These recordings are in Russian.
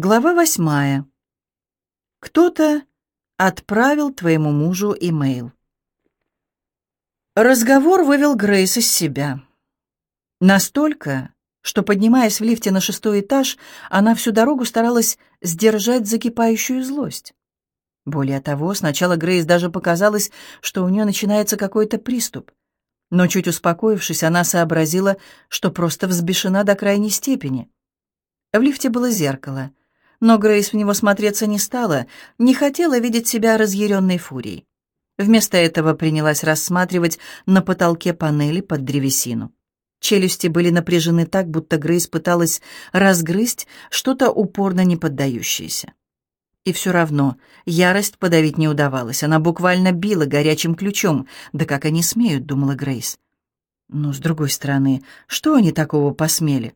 Глава восьмая. Кто-то отправил твоему мужу имейл. Разговор вывел Грейс из себя. Настолько, что, поднимаясь в лифте на шестой этаж, она всю дорогу старалась сдержать закипающую злость. Более того, сначала Грейс даже показалось, что у нее начинается какой-то приступ. Но чуть успокоившись, она сообразила, что просто взбешена до крайней степени. В лифте было зеркало — но Грейс в него смотреться не стала, не хотела видеть себя разъяренной фурией. Вместо этого принялась рассматривать на потолке панели под древесину. Челюсти были напряжены так, будто Грейс пыталась разгрызть что-то упорно не поддающееся. И все равно ярость подавить не удавалось. Она буквально била горячим ключом. «Да как они смеют», — думала Грейс. Но, с другой стороны, что они такого посмели?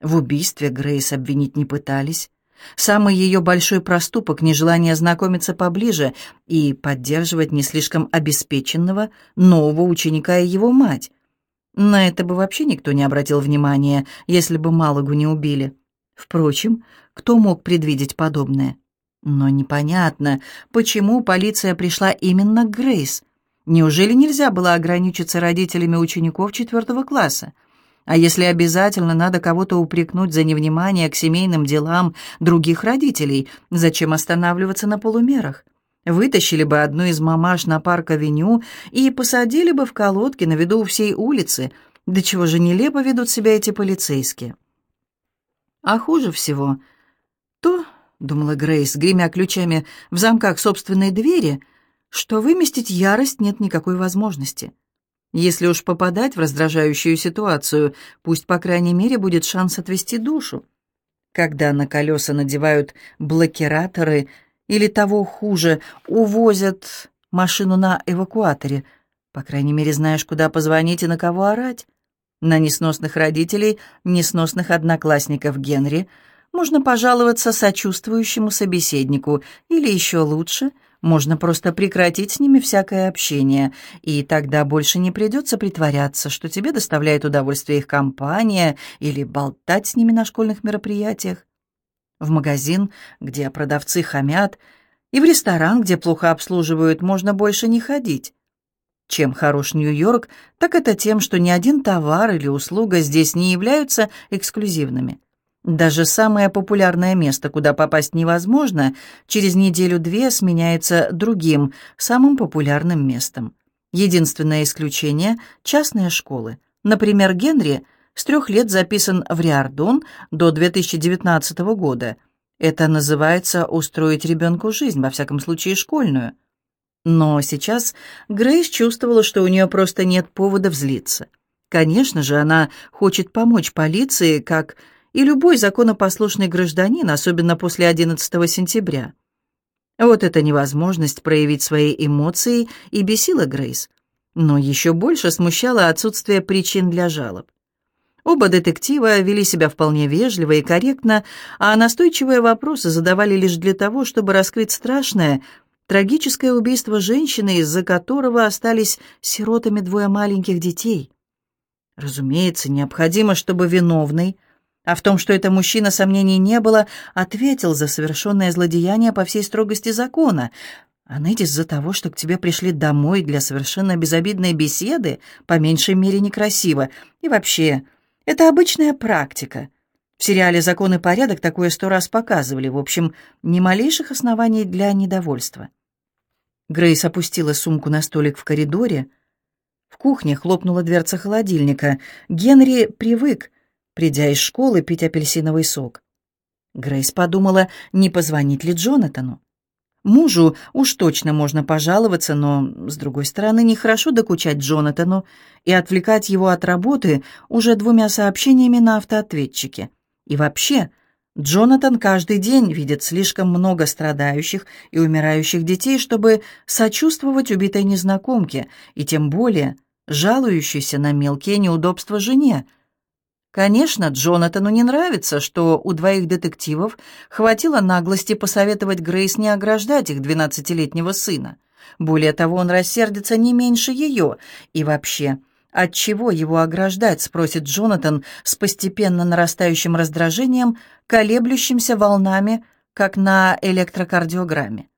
В убийстве Грейс обвинить не пытались. Самый ее большой проступок — нежелание знакомиться поближе и поддерживать не слишком обеспеченного нового ученика и его мать. На это бы вообще никто не обратил внимания, если бы Малагу не убили. Впрочем, кто мог предвидеть подобное? Но непонятно, почему полиция пришла именно к Грейс. Неужели нельзя было ограничиться родителями учеников четвертого класса? А если обязательно надо кого-то упрекнуть за невнимание к семейным делам других родителей, зачем останавливаться на полумерах? Вытащили бы одну из мамаш на парк-авеню и посадили бы в колодки на виду у всей улицы. До чего же нелепо ведут себя эти полицейские. А хуже всего то, — думала Грейс, гремя ключами в замках собственной двери, — что выместить ярость нет никакой возможности. Если уж попадать в раздражающую ситуацию, пусть, по крайней мере, будет шанс отвести душу. Когда на колеса надевают блокираторы или того хуже, увозят машину на эвакуаторе, по крайней мере, знаешь, куда позвонить и на кого орать. На несносных родителей, несносных одноклассников Генри можно пожаловаться сочувствующему собеседнику или еще лучше — можно просто прекратить с ними всякое общение, и тогда больше не придется притворяться, что тебе доставляет удовольствие их компания или болтать с ними на школьных мероприятиях. В магазин, где продавцы хамят, и в ресторан, где плохо обслуживают, можно больше не ходить. Чем хорош Нью-Йорк, так это тем, что ни один товар или услуга здесь не являются эксклюзивными. Даже самое популярное место, куда попасть невозможно, через неделю-две сменяется другим, самым популярным местом. Единственное исключение – частные школы. Например, Генри с трех лет записан в Риардон до 2019 года. Это называется «устроить ребенку жизнь», во всяком случае школьную. Но сейчас Грейс чувствовала, что у нее просто нет повода взлиться. Конечно же, она хочет помочь полиции, как и любой законопослушный гражданин, особенно после 11 сентября. Вот эта невозможность проявить свои эмоции и бесила Грейс. Но еще больше смущало отсутствие причин для жалоб. Оба детектива вели себя вполне вежливо и корректно, а настойчивые вопросы задавали лишь для того, чтобы раскрыть страшное, трагическое убийство женщины, из-за которого остались сиротами двое маленьких детей. Разумеется, необходимо, чтобы виновный а в том, что это мужчина, сомнений не было, ответил за совершенное злодеяние по всей строгости закона. А ныть из-за того, что к тебе пришли домой для совершенно безобидной беседы, по меньшей мере некрасиво. И вообще, это обычная практика. В сериале «Закон и порядок» такое сто раз показывали. В общем, ни малейших оснований для недовольства. Грейс опустила сумку на столик в коридоре. В кухне хлопнула дверца холодильника. Генри привык придя из школы пить апельсиновый сок. Грейс подумала, не позвонить ли Джонатану. Мужу уж точно можно пожаловаться, но, с другой стороны, нехорошо докучать Джонатану и отвлекать его от работы уже двумя сообщениями на автоответчике. И вообще, Джонатан каждый день видит слишком много страдающих и умирающих детей, чтобы сочувствовать убитой незнакомке, и тем более жалующейся на мелкие неудобства жене, Конечно, Джонатану не нравится, что у двоих детективов хватило наглости посоветовать Грейс не ограждать их двенадцатилетнего сына. Более того, он рассердится не меньше ее. И вообще, От чего его ограждать, спросит Джонатан с постепенно нарастающим раздражением, колеблющимся волнами, как на электрокардиограмме.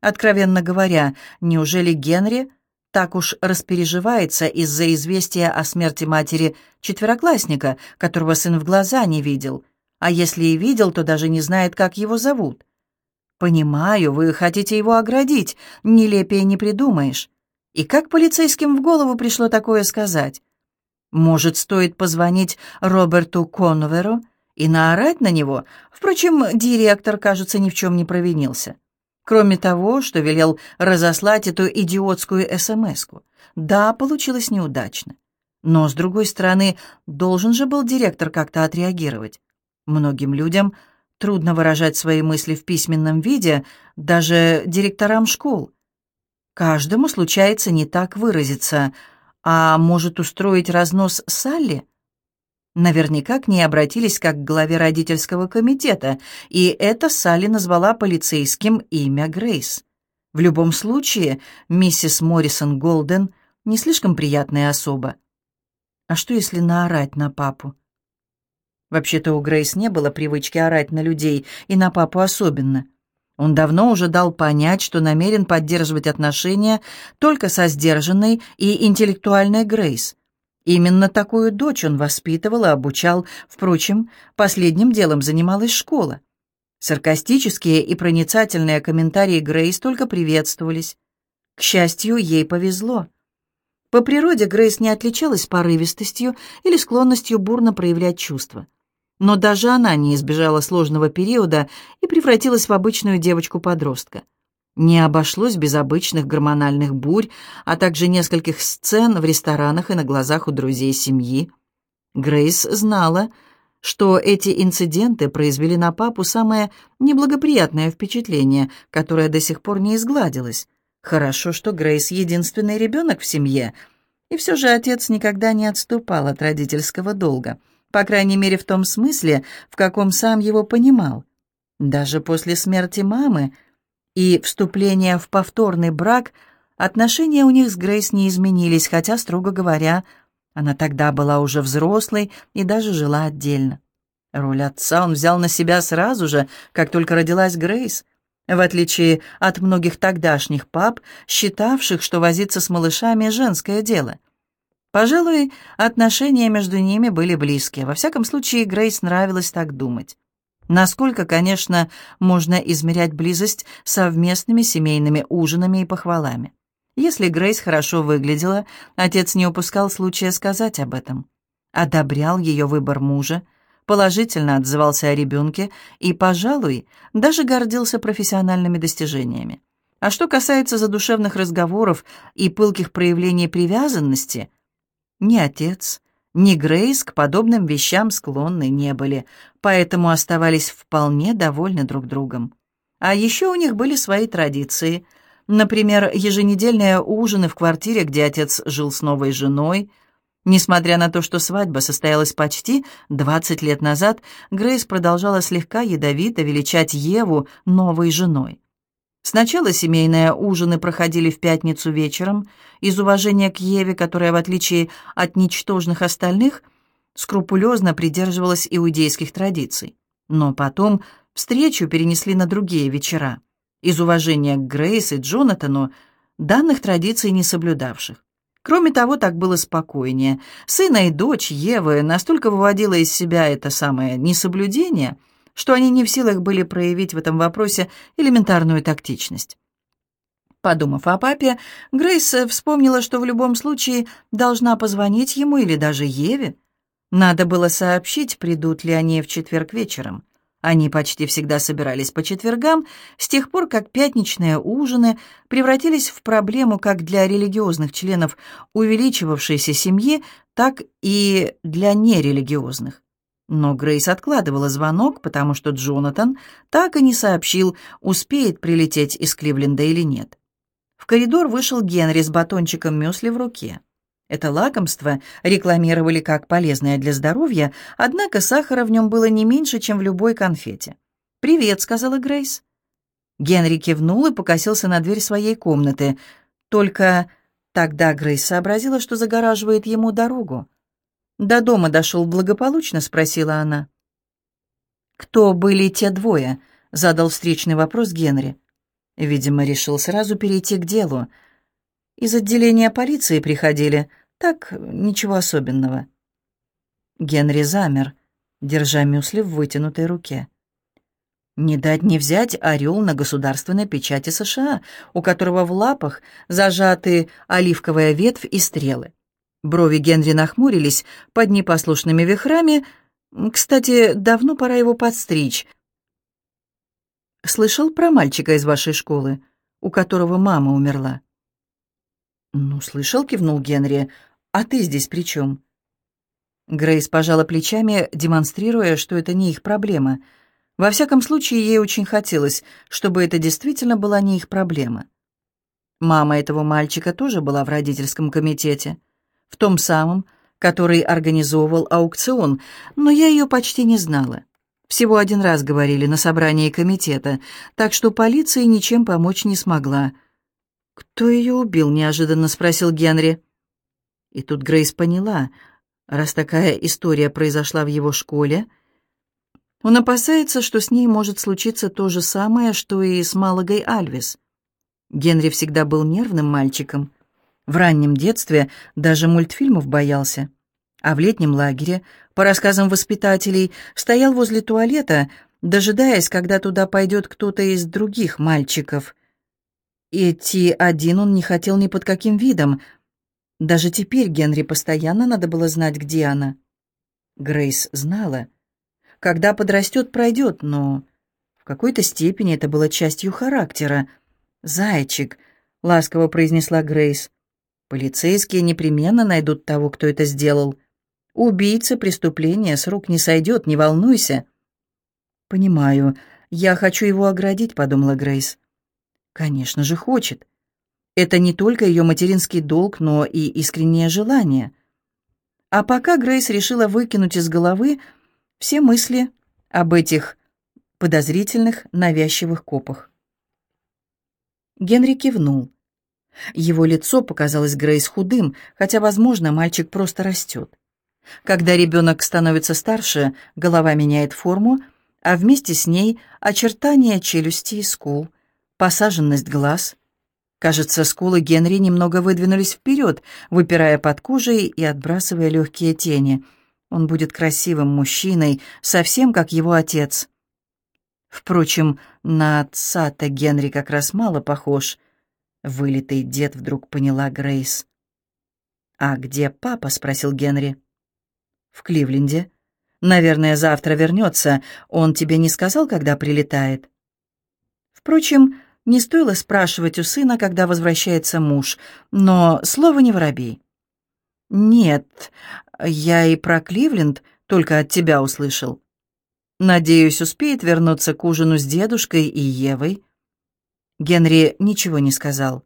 Откровенно говоря, неужели Генри так уж распереживается из-за известия о смерти матери четвероклассника, которого сын в глаза не видел, а если и видел, то даже не знает, как его зовут? «Понимаю, вы хотите его оградить, нелепее не придумаешь. И как полицейским в голову пришло такое сказать? Может, стоит позвонить Роберту Конверу и наорать на него? Впрочем, директор, кажется, ни в чем не провинился. Кроме того, что велел разослать эту идиотскую СМС-ку. Да, получилось неудачно. Но, с другой стороны, должен же был директор как-то отреагировать. Многим людям трудно выражать свои мысли в письменном виде, даже директорам школ. Каждому случается не так выразиться, а может устроить разнос Салли? Наверняка к ней обратились как к главе родительского комитета, и это Салли назвала полицейским имя Грейс. В любом случае, миссис Моррисон Голден не слишком приятная особа. А что, если наорать на папу? Вообще-то у Грейс не было привычки орать на людей, и на папу особенно. Он давно уже дал понять, что намерен поддерживать отношения только со сдержанной и интеллектуальной Грейс. Именно такую дочь он воспитывал и обучал. Впрочем, последним делом занималась школа. Саркастические и проницательные комментарии Грейс только приветствовались. К счастью, ей повезло. По природе Грейс не отличалась порывистостью или склонностью бурно проявлять чувства. Но даже она не избежала сложного периода и превратилась в обычную девочку-подростка. Не обошлось без обычных гормональных бурь, а также нескольких сцен в ресторанах и на глазах у друзей семьи. Грейс знала, что эти инциденты произвели на папу самое неблагоприятное впечатление, которое до сих пор не изгладилось. Хорошо, что Грейс единственный ребенок в семье, и все же отец никогда не отступал от родительского долга — по крайней мере в том смысле, в каком сам его понимал. Даже после смерти мамы и вступления в повторный брак отношения у них с Грейс не изменились, хотя, строго говоря, она тогда была уже взрослой и даже жила отдельно. Роль отца он взял на себя сразу же, как только родилась Грейс, в отличие от многих тогдашних пап, считавших, что возиться с малышами — женское дело. Пожалуй, отношения между ними были близкие. Во всяком случае, Грейс нравилось так думать. Насколько, конечно, можно измерять близость совместными семейными ужинами и похвалами. Если Грейс хорошо выглядела, отец не упускал случая сказать об этом. Одобрял ее выбор мужа, положительно отзывался о ребенке и, пожалуй, даже гордился профессиональными достижениями. А что касается задушевных разговоров и пылких проявлений привязанности – ни отец, ни Грейс к подобным вещам склонны не были, поэтому оставались вполне довольны друг другом. А еще у них были свои традиции. Например, еженедельные ужины в квартире, где отец жил с новой женой. Несмотря на то, что свадьба состоялась почти 20 лет назад, Грейс продолжала слегка ядовито величать Еву новой женой. Сначала семейные ужины проходили в пятницу вечером, из уважения к Еве, которая, в отличие от ничтожных остальных, скрупулезно придерживалась иудейских традиций. Но потом встречу перенесли на другие вечера, из уважения к Грейс и Джонатану, данных традиций не соблюдавших. Кроме того, так было спокойнее. Сына и дочь Евы настолько выводила из себя это самое несоблюдение – что они не в силах были проявить в этом вопросе элементарную тактичность. Подумав о папе, Грейс вспомнила, что в любом случае должна позвонить ему или даже Еве. Надо было сообщить, придут ли они в четверг вечером. Они почти всегда собирались по четвергам, с тех пор, как пятничные ужины превратились в проблему как для религиозных членов увеличивавшейся семьи, так и для нерелигиозных. Но Грейс откладывала звонок, потому что Джонатан так и не сообщил, успеет прилететь из Кливленда или нет. В коридор вышел Генри с батончиком мюсли в руке. Это лакомство рекламировали как полезное для здоровья, однако сахара в нем было не меньше, чем в любой конфете. «Привет», — сказала Грейс. Генри кивнул и покосился на дверь своей комнаты. «Только Тогда Грейс сообразила, что загораживает ему дорогу. «До дома дошел благополучно?» — спросила она. «Кто были те двое?» — задал встречный вопрос Генри. Видимо, решил сразу перейти к делу. Из отделения полиции приходили. Так, ничего особенного. Генри замер, держа мюсли в вытянутой руке. Не дать не взять орел на государственной печати США, у которого в лапах зажаты оливковая ветвь и стрелы. Брови Генри нахмурились под непослушными вихрами. Кстати, давно пора его подстричь. «Слышал про мальчика из вашей школы, у которого мама умерла?» «Ну, слышал», — кивнул Генри. «А ты здесь при чем?» Грейс пожала плечами, демонстрируя, что это не их проблема — во всяком случае, ей очень хотелось, чтобы это действительно была не их проблема. Мама этого мальчика тоже была в родительском комитете, в том самом, который организовывал аукцион, но я ее почти не знала. Всего один раз говорили на собрании комитета, так что полиция ничем помочь не смогла. «Кто ее убил?» — неожиданно спросил Генри. И тут Грейс поняла, раз такая история произошла в его школе — он опасается, что с ней может случиться то же самое, что и с Малагой Альвис. Генри всегда был нервным мальчиком. В раннем детстве даже мультфильмов боялся. А в летнем лагере, по рассказам воспитателей, стоял возле туалета, дожидаясь, когда туда пойдет кто-то из других мальчиков. Идти один он не хотел ни под каким видом. Даже теперь Генри постоянно надо было знать, где она. Грейс знала — когда подрастет, пройдет, но в какой-то степени это было частью характера. «Зайчик», — ласково произнесла Грейс, — «полицейские непременно найдут того, кто это сделал. Убийца преступления с рук не сойдет, не волнуйся». «Понимаю, я хочу его оградить», — подумала Грейс. «Конечно же, хочет. Это не только ее материнский долг, но и искреннее желание». А пока Грейс решила выкинуть из головы все мысли об этих подозрительных, навязчивых копах. Генри кивнул. Его лицо показалось Грейс худым, хотя, возможно, мальчик просто растет. Когда ребенок становится старше, голова меняет форму, а вместе с ней очертания челюсти и скул, посаженность глаз. Кажется, скулы Генри немного выдвинулись вперед, выпирая под кожей и отбрасывая легкие тени — он будет красивым мужчиной, совсем как его отец. Впрочем, на отца-то Генри как раз мало похож. Вылитый дед вдруг поняла Грейс. «А где папа?» — спросил Генри. «В Кливленде. Наверное, завтра вернется. Он тебе не сказал, когда прилетает?» Впрочем, не стоило спрашивать у сына, когда возвращается муж, но слово не воробей. «Нет, я и про Кливленд только от тебя услышал. Надеюсь, успеет вернуться к ужину с дедушкой и Евой». Генри ничего не сказал.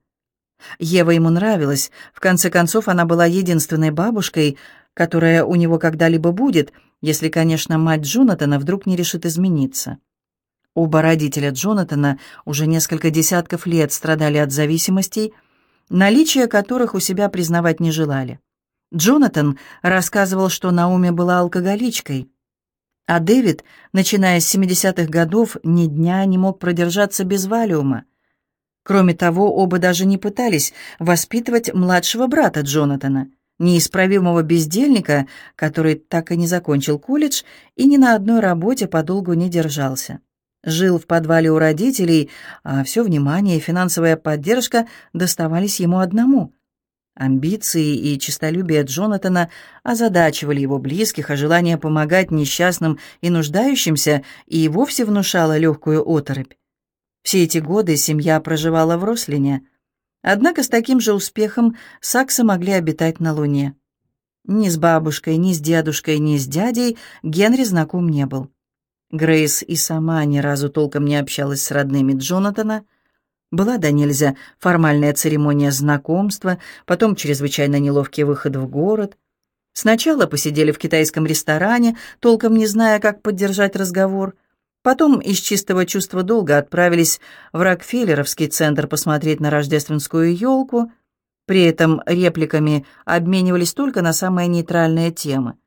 Ева ему нравилась. В конце концов, она была единственной бабушкой, которая у него когда-либо будет, если, конечно, мать Джонатана вдруг не решит измениться. Оба родителя Джонатана уже несколько десятков лет страдали от зависимостей, наличие которых у себя признавать не желали. Джонатан рассказывал, что Науми была алкоголичкой, а Дэвид, начиная с 70-х годов, ни дня не мог продержаться без валиума. Кроме того, оба даже не пытались воспитывать младшего брата Джонатана, неисправимого бездельника, который так и не закончил колледж и ни на одной работе подолгу не держался. Жил в подвале у родителей, а все внимание и финансовая поддержка доставались ему одному — Амбиции и честолюбие Джонатана озадачивали его близких, а желание помогать несчастным и нуждающимся и вовсе внушало легкую оторопь. Все эти годы семья проживала в Рослине, однако с таким же успехом саксы могли обитать на Луне. Ни с бабушкой, ни с дедушкой, ни с дядей Генри знаком не был. Грейс и сама ни разу толком не общалась с родными Джонатана — была да нельзя формальная церемония знакомства, потом чрезвычайно неловкий выход в город. Сначала посидели в китайском ресторане, толком не зная, как поддержать разговор. Потом из чистого чувства долга отправились в Рокфеллеровский центр посмотреть на рождественскую елку. При этом репликами обменивались только на самые нейтральные темы.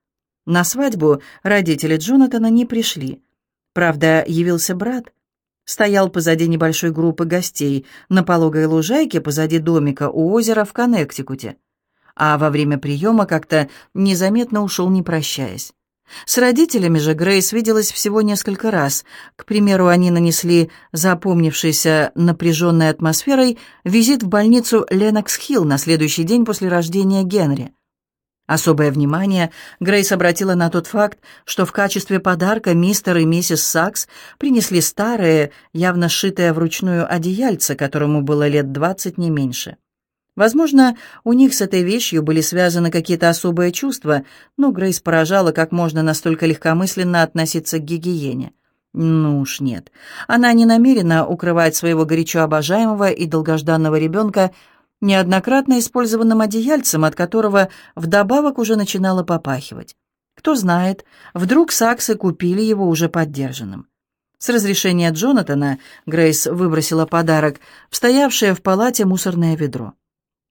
На свадьбу родители Джонатана не пришли. Правда, явился брат. Стоял позади небольшой группы гостей на пологой лужайке позади домика у озера в Коннектикуте. А во время приема как-то незаметно ушел, не прощаясь. С родителями же Грейс виделась всего несколько раз. К примеру, они нанесли запомнившейся напряженной атмосферой визит в больницу Ленокс-Хилл на следующий день после рождения Генри. Особое внимание Грейс обратила на тот факт, что в качестве подарка мистер и миссис Сакс принесли старое, явно сшитое вручную одеяльце, которому было лет двадцать не меньше. Возможно, у них с этой вещью были связаны какие-то особые чувства, но Грейс поражала, как можно настолько легкомысленно относиться к гигиене. Ну уж нет. Она не намерена укрывать своего горячо обожаемого и долгожданного ребенка неоднократно использованным одеяльцем, от которого вдобавок уже начинало попахивать. Кто знает, вдруг саксы купили его уже поддержанным. С разрешения Джонатана Грейс выбросила подарок в стоявшее в палате мусорное ведро.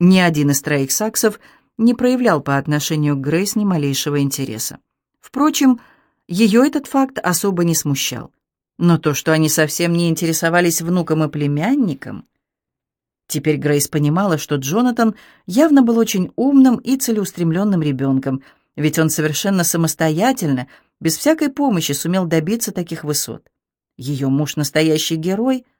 Ни один из троих саксов не проявлял по отношению к Грейс ни малейшего интереса. Впрочем, ее этот факт особо не смущал. Но то, что они совсем не интересовались внуком и племянником... Теперь Грейс понимала, что Джонатан явно был очень умным и целеустремленным ребенком, ведь он совершенно самостоятельно, без всякой помощи сумел добиться таких высот. Ее муж настоящий герой —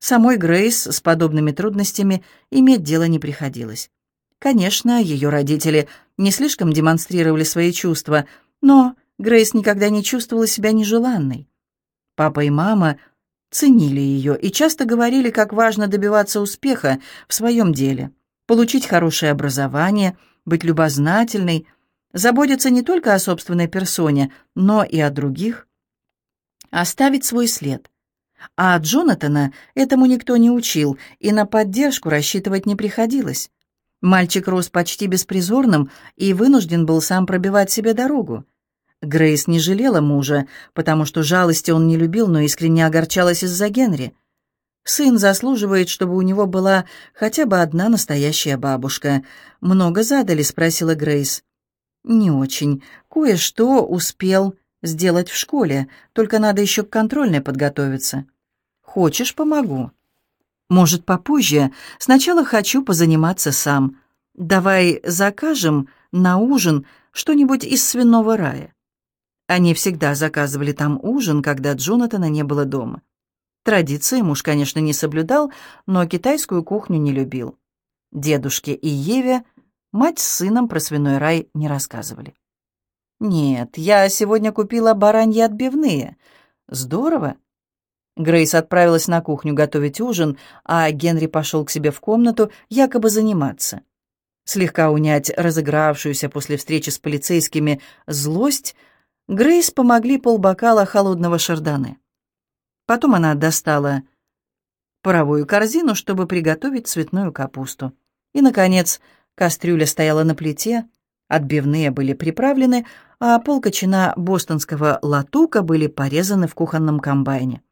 Самой Грейс с подобными трудностями иметь дело не приходилось. Конечно, ее родители не слишком демонстрировали свои чувства, но Грейс никогда не чувствовала себя нежеланной. Папа и мама ценили ее и часто говорили, как важно добиваться успеха в своем деле, получить хорошее образование, быть любознательной, заботиться не только о собственной персоне, но и о других, оставить свой след — а Джонатана этому никто не учил, и на поддержку рассчитывать не приходилось. Мальчик рос почти беспризорным и вынужден был сам пробивать себе дорогу. Грейс не жалела мужа, потому что жалости он не любил, но искренне огорчалась из-за Генри. Сын заслуживает, чтобы у него была хотя бы одна настоящая бабушка. «Много задали?» — спросила Грейс. «Не очень. Кое-что успел сделать в школе, только надо еще к контрольной подготовиться. Хочешь, помогу. Может, попозже. Сначала хочу позаниматься сам. Давай закажем на ужин что-нибудь из свиного рая. Они всегда заказывали там ужин, когда Джонатана не было дома. Традиции муж, конечно, не соблюдал, но китайскую кухню не любил. Дедушке и Еве мать с сыном про свиной рай не рассказывали. «Нет, я сегодня купила бараньи отбивные. Здорово!» Грейс отправилась на кухню готовить ужин, а Генри пошел к себе в комнату якобы заниматься. Слегка унять разыгравшуюся после встречи с полицейскими злость, Грейс помогли полбокала холодного шардоне. Потом она достала паровую корзину, чтобы приготовить цветную капусту. И, наконец, кастрюля стояла на плите, отбивные были приправлены, а полкочина бостонского латука были порезаны в кухонном комбайне.